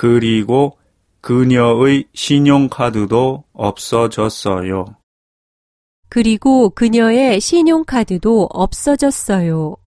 그리고 그녀의 신용카드도 없어졌어요. 그리고 그녀의 신용카드도 없어졌어요.